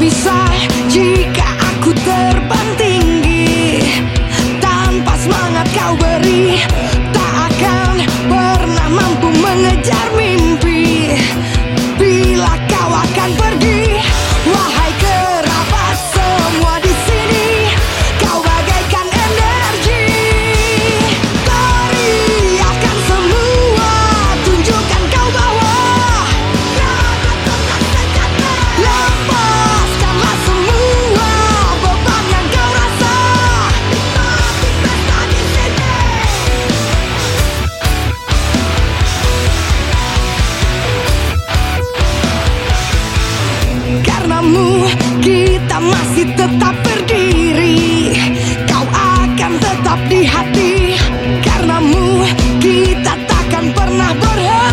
bisa jika aku terbang tinggi. Tanpa semangat kau beri Tak akan pernah mampu mengejarmu. Karenamu kita masih tetap berdiri. Kau akan tetap di hati. Karenamu kita takkan pernah berhenti.